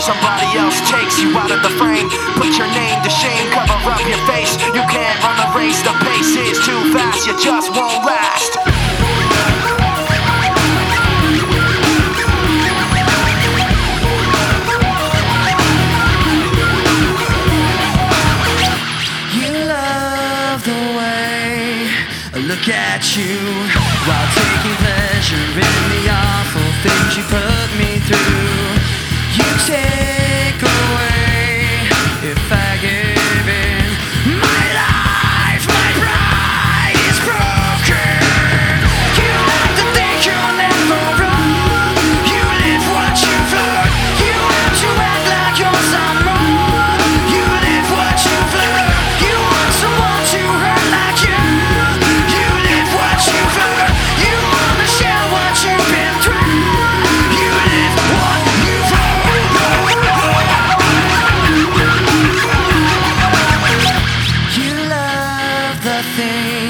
somebody else takes you out of the frame. Put your name to shame, cover up your face. You can't run the race, the pace is too fast, you just won't last. You love the way I look at you while taking pleasure in the awful things you put me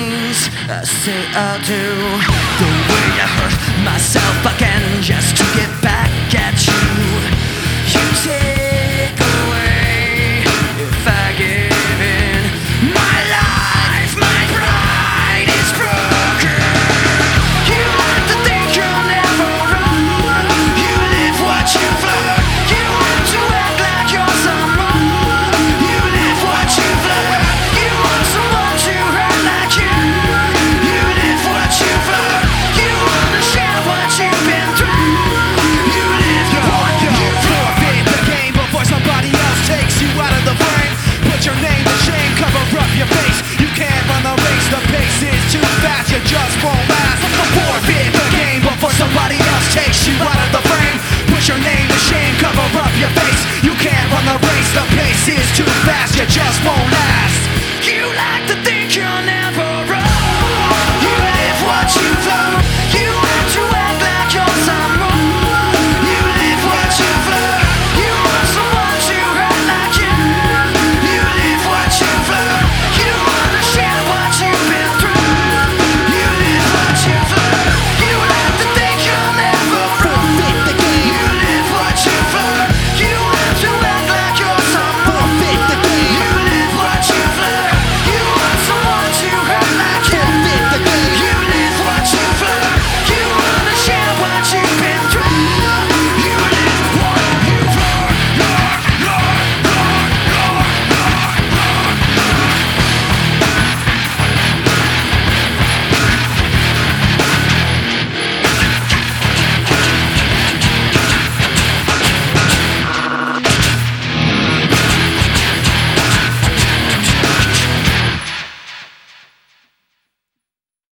things I say I do. The way I hurt myself again just to get